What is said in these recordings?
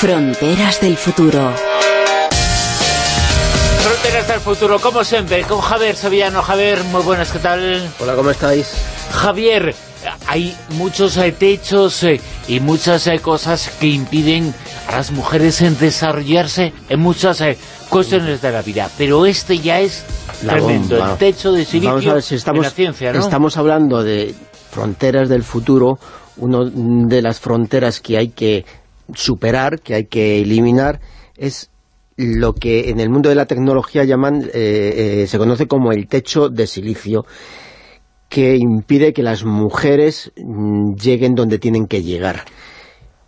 Fronteras del futuro. Fronteras del futuro, como siempre, con Javier Sevillano. Javier, muy buenas, ¿qué tal? Hola, ¿cómo estáis? Javier, hay muchos eh, techos eh, y muchas eh, cosas que impiden a las mujeres en desarrollarse en muchas cuestiones de la vida, pero este ya es tremendo, el techo de silicio Vamos a ver si estamos, la ciencia, ¿no? Estamos hablando de fronteras del futuro, una de las fronteras que hay que superar, que hay que eliminar, es lo que en el mundo de la tecnología llaman, eh, eh, se conoce como el techo de silicio, que impide que las mujeres mm, lleguen donde tienen que llegar.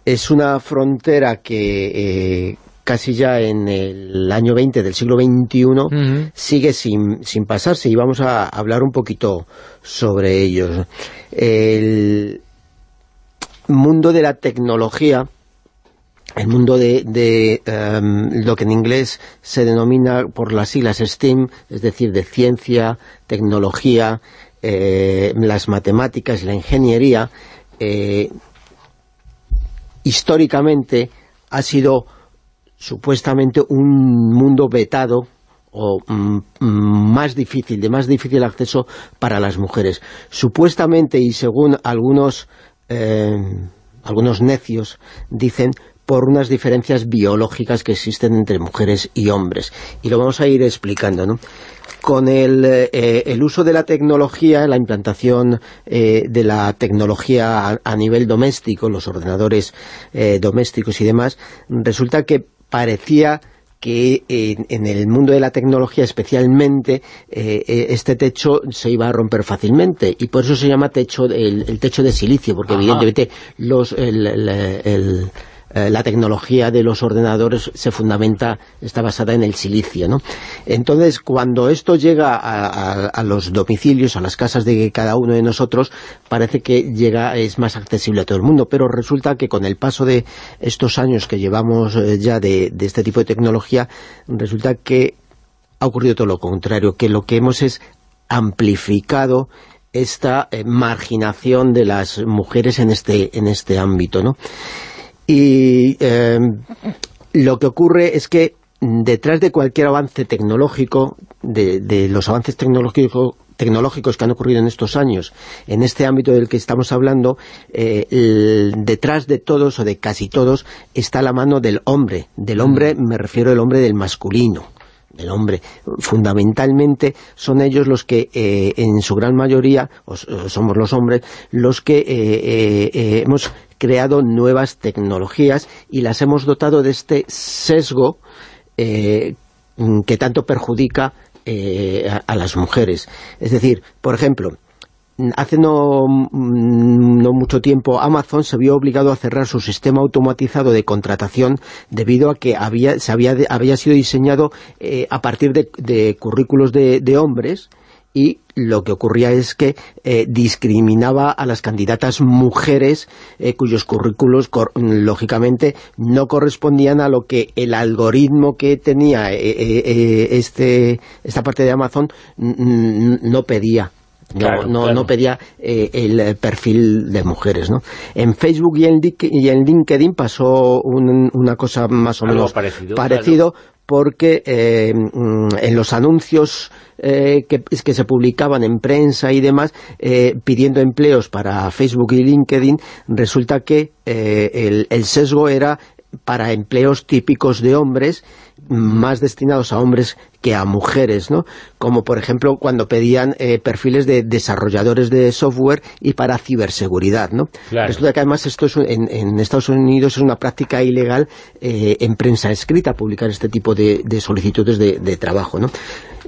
Es una frontera que eh, casi ya en el año 20 del siglo XXI sigue sin, sin pasarse y vamos a hablar un poquito sobre ellos. El mundo de la tecnología el mundo de, em, lo que en inglés se denomina por las siglas STEAM, es decir, de ciencia, tecnología, eh, las matemáticas, la ingeniería, eh, históricamente ha sido supuestamente un mundo vetado o mm, mm, más difícil, de más difícil acceso para las mujeres. Supuestamente, y según algunos, eh, algunos necios, dicen por unas diferencias biológicas que existen entre mujeres y hombres. Y lo vamos a ir explicando, ¿no? Con el, eh, uso de la tecnología, la implantación eh, de la tecnología a, nivel doméstico, los ordenadores eh, domésticos y demás, resulta que parecía que en, el mundo de la tecnología especialmente este techo se iba a romper fácilmente y por eso se llama techo el, techo de silicio porque evidentemente los, el eh, la tecnología de los ordenadores se fundamenta, está basada en el silicio, ¿no? Entonces, cuando esto llega a, los domicilios, a las casas de cada uno de nosotros, parece que llega, es más accesible a todo el mundo, pero resulta que con el paso de estos años que llevamos eh, ya de, este tipo de tecnología, resulta que ha ocurrido todo lo contrario, que lo que hemos es amplificado esta eh, marginación de las mujeres en este, en este ámbito, ¿no? Y em, lo que ocurre es que detrás de cualquier avance tecnológico, de, los avances tecnológicos tecnológicos que han ocurrido en estos años, en este ámbito del que estamos hablando, eh, detrás de todos o de casi todos está la mano del hombre. Del hombre me refiero al hombre del masculino el hombre. Fundamentalmente son ellos los que, eh, en su gran mayoría, somos los hombres, los que eh, hemos creado nuevas tecnologías y las hemos dotado de este sesgo eh, que tanto perjudica eh, a, las mujeres. Es decir, por ejemplo, hace no, no, mucho tiempo Amazon se vio obligado a cerrar su sistema automatizado de contratación debido a que había, se había, había sido diseñado eh, a partir de, currículos de hombres y lo que ocurría es que eh, discriminaba a las candidatas mujeres eh, cuyos currículos, lógicamente, no correspondían a lo que el algoritmo que tenía eh, este esta parte de Amazon no pedía. No, no, pedía el perfil de mujeres, ¿no? En Facebook y en, LinkedIn pasó una cosa más o menos parecido, porque mm, en los anuncios eh, que, se publicaban en prensa y demás eh, pidiendo empleos para Facebook y LinkedIn, resulta que eh, el, sesgo era para empleos típicos de hombres, más destinados a hombres que a mujeres, ¿no? Como por ejemplo cuando pedían perfiles de desarrolladores de software y para ciberseguridad, ¿no? Resulta que además esto es, en, Estados Unidos es una práctica ilegal en prensa escrita publicar este tipo de, solicitudes de, de trabajo, ¿no?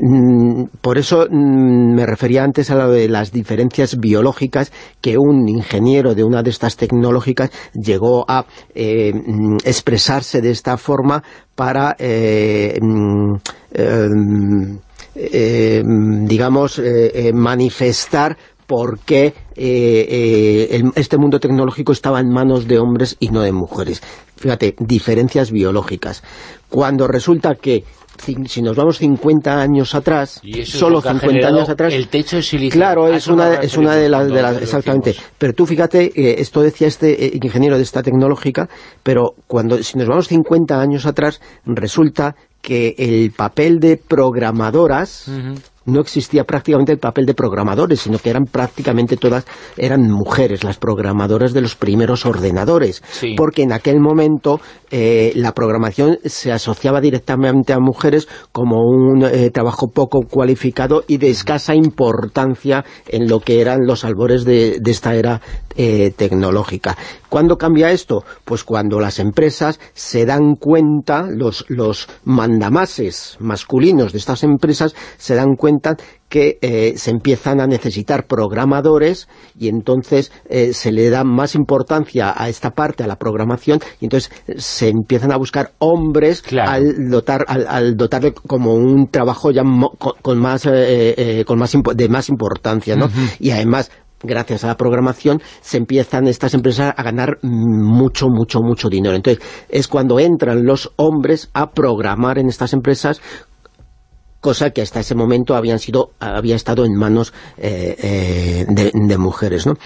Mm, por eso mm, me refería antes a lo de las diferencias biológicas que un ingeniero de una de estas tecnológicas llegó a eh, mm, expresarse de esta forma para eh, eh, digamos, manifestar por qué eh, este mundo tecnológico estaba en manos de hombres y no de mujeres. Fíjate, diferencias biológicas. Cuando resulta que si nos vamos 50 años atrás, solo 50 años atrás... El techo de silicio. Claro, es una, es una de las... exactamente. Pero tú fíjate, eh, esto decía este eh, ingeniero de esta tecnológica, pero cuando si nos vamos 50 años atrás, resulta que el papel de programadoras no existía prácticamente el papel de programadores, sino que eran prácticamente todas, eran mujeres, las programadoras de los primeros ordenadores, porque en aquel momento eh, la programación se asociaba directamente a mujeres como un eh, trabajo poco cualificado y de escasa importancia en lo que eran los albores de, esta era eh, tecnológica. ¿Cuándo cambia esto? Pues cuando las empresas se dan cuenta, los, los mandamases masculinos de estas empresas se dan cuenta que eh, se empiezan a necesitar programadores y entonces eh, se le da más importancia a esta parte, a la programación, y entonces eh, se empiezan a buscar hombres al dotar al, dotarle como un trabajo ya con, más, con más de más importancia, ¿no? Y además gracias a la programación, se empiezan estas empresas a ganar mucho, mucho, mucho dinero. Entonces, es cuando entran los hombres a programar en estas empresas cosa que hasta ese momento habían sido, había estado en manos eh, eh, de, de, mujeres, ¿no?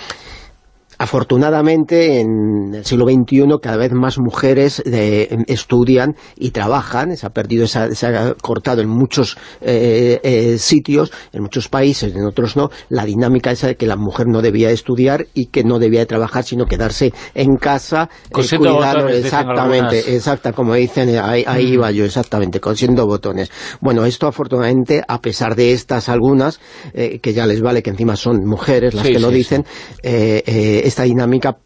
Afortunadamente, en el siglo XXI cada vez más mujeres eh, estudian y trabajan, se ha perdido, se ha, cortado en muchos eh, eh, sitios, en muchos países, en otros no, la dinámica esa de que la mujer no debía estudiar y que no debía trabajar, sino quedarse en casa, cuidando, exactamente, exacta, como dicen, ahí, iba yo, exactamente, cosiendo botones. Bueno, esto afortunadamente, a pesar de estas algunas, que ya les vale que encima son mujeres las que lo dicen, esta dinámica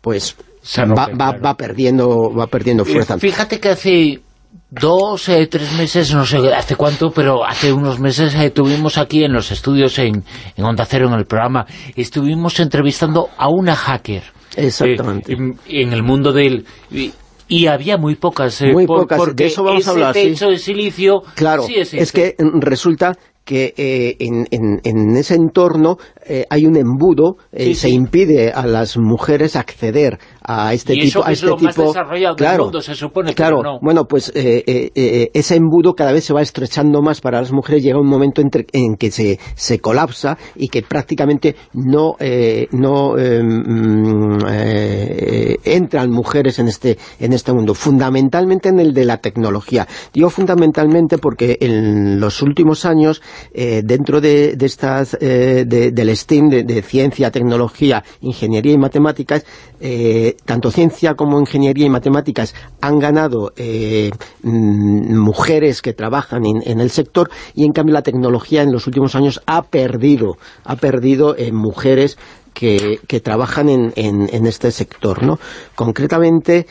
pues va, perdiendo va perdiendo fuerza. Fíjate que hace dos, eh, tres meses, no sé hace cuánto, pero hace unos meses eh, tuvimos aquí en los estudios en, en Onda Cero, en el programa, estuvimos entrevistando a una hacker. Exactamente. Eh, en, el mundo del... Y, había muy pocas, muy pocas, porque de eso vamos a hablar, techo de silicio... Claro, es que resulta que eh, en, ese entorno eh, hay un embudo, eh, se impide a las mujeres acceder a este tipo a este tipo. claro se supone claro. bueno pues ese embudo cada vez se va estrechando más para las mujeres. Llega un momento en que se, se colapsa y que prácticamente no no em, entran mujeres en este en este mundo. Fundamentalmente en el de la tecnología. Digo fundamentalmente porque en los últimos años eh, dentro de, estas eh, del STEAM, de, ciencia, tecnología, ingeniería y matemáticas, eh, tanto ciencia como ingeniería y matemáticas han ganado mm, mujeres que trabajan en, el sector y en cambio la tecnología en los últimos años ha perdido, ha perdido mujeres que, trabajan en, en, este sector. ¿no? Concretamente,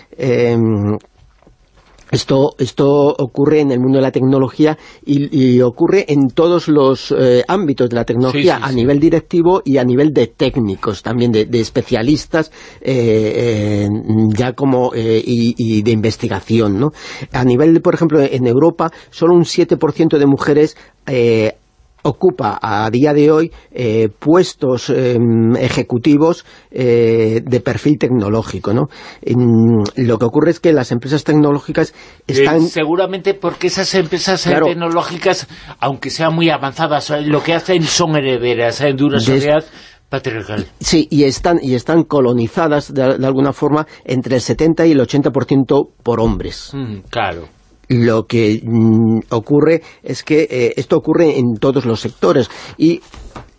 esto, esto ocurre en el mundo de la tecnología y, ocurre en todos los eh, ámbitos de la tecnología, a nivel directivo y a nivel de técnicos, también de, especialistas eh, ya como eh, y, de investigación. ¿no? A nivel, por ejemplo, en Europa, solo un 7% de mujeres ocupa a día de hoy eh, puestos em, ejecutivos eh, de perfil tecnológico. ¿no? lo que ocurre es que las empresas tecnológicas están... seguramente porque esas empresas eh, tecnológicas, aunque sean muy avanzadas, lo que hacen son herederas de una sociedad patriarcal. Sí, y están, y están colonizadas de, alguna forma entre el 70 y el 80% por hombres. Mm, claro lo que mm, ocurre es que eh, esto ocurre en todos los sectores y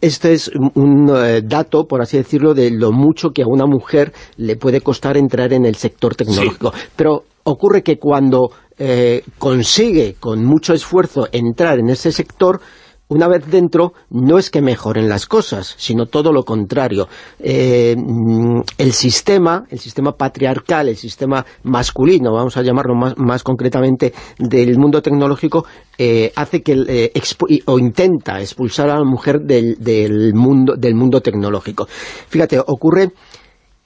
este es un eh, dato, por así decirlo, de lo mucho que a una mujer le puede costar entrar en el sector tecnológico. Pero ocurre que cuando eh, consigue con mucho esfuerzo entrar en ese sector, una vez dentro, no es que mejoren las cosas, sino todo lo contrario. Eh, mm, el sistema, el sistema patriarcal, el sistema masculino, vamos a llamarlo más, concretamente, del mundo tecnológico, eh, hace que, eh, o intenta expulsar a la mujer del, mundo, del mundo tecnológico. Fíjate, ocurre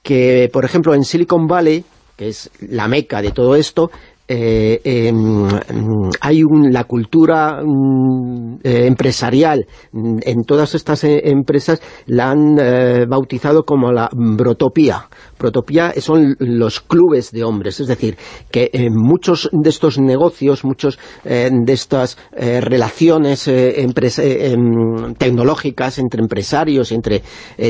que, por ejemplo, en Silicon Valley, que es la meca de todo esto, eh, em, hay un, la cultura mm, eh, empresarial mm, en todas estas eh, empresas la han bautizado como la brotopía. Brotopía son los clubes de hombres, es decir, que muchos de estos negocios, muchos de estas relaciones em, tecnológicas entre empresarios, entre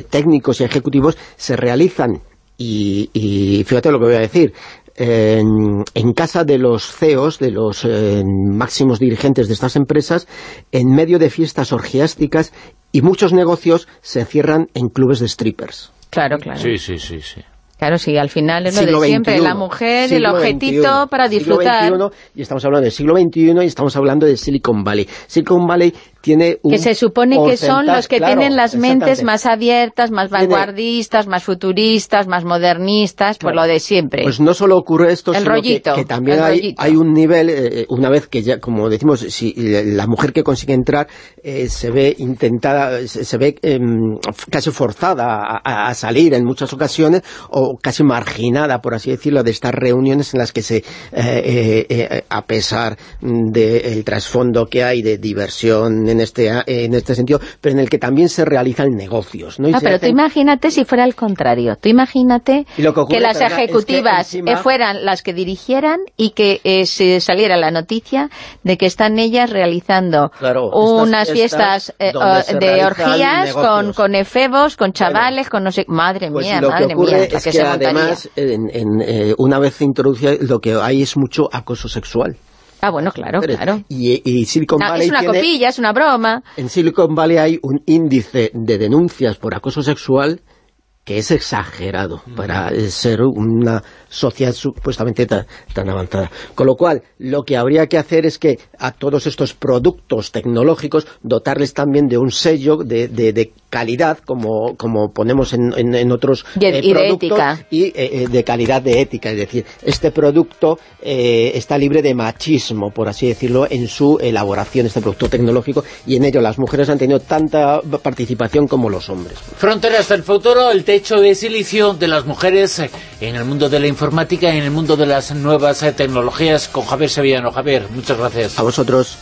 técnicos y ejecutivos, se realizan y, fíjate lo que voy a decir, en, casa de los CEOs, de los eh, máximos dirigentes de estas empresas, en medio de fiestas orgiásticas y muchos negocios se cierran en clubes de strippers. Claro, claro. Sí, sí, sí, sí. Claro, sí, al final es lo de siempre, la mujer, el objetito para disfrutar. y estamos hablando del siglo XXI y estamos hablando de Silicon Valley. Silicon Valley tiene un Que se supone que son los que tienen las mentes más abiertas, más vanguardistas, más futuristas, más modernistas, por lo de siempre. Pues no solo ocurre esto, sino que, también hay, un nivel, eh, una vez que ya, como decimos, si la mujer que consigue entrar eh, se ve intentada, se, ve em, casi forzada a, salir en muchas ocasiones, o casi marginada, por así decirlo, de estas reuniones en las que se, eh, a pesar del trasfondo que hay de diversión, en este, en este sentido, pero en el que también se realizan negocios. ¿no? Ah, pero tú imagínate si fuera el contrario. Tú imagínate que, las ejecutivas eh, fueran las que dirigieran y que eh, se saliera la noticia de que están ellas realizando unas fiestas eh, de orgías con, con efebos, con chavales, con no sé... Madre pues mía, madre mía. Es que, además, una vez introducida, lo que hay es mucho acoso sexual. Ah, bueno, claro, claro. Y, Silicon Valley Es una copilla, es una broma. En Silicon Valley hay un índice de denuncias por acoso sexual que es exagerado para ser una sociedad supuestamente tan, avanzada. Con lo cual, lo que habría que hacer es que a todos estos productos tecnológicos dotarles también de un sello de, de, calidad, como, como ponemos en, en, otros eh, productos, y eh, eh, de calidad de ética. Es decir, este producto está libre de machismo, por así decirlo, en su elaboración, este producto tecnológico, y en ello las mujeres han tenido tanta participación como los hombres. Fronteras del futuro, el techo de silicio de las mujeres en el mundo de la informática en el mundo de las nuevas eh, tecnologías con Javier Sevillano. Javier, muchas gracias. A vosotros.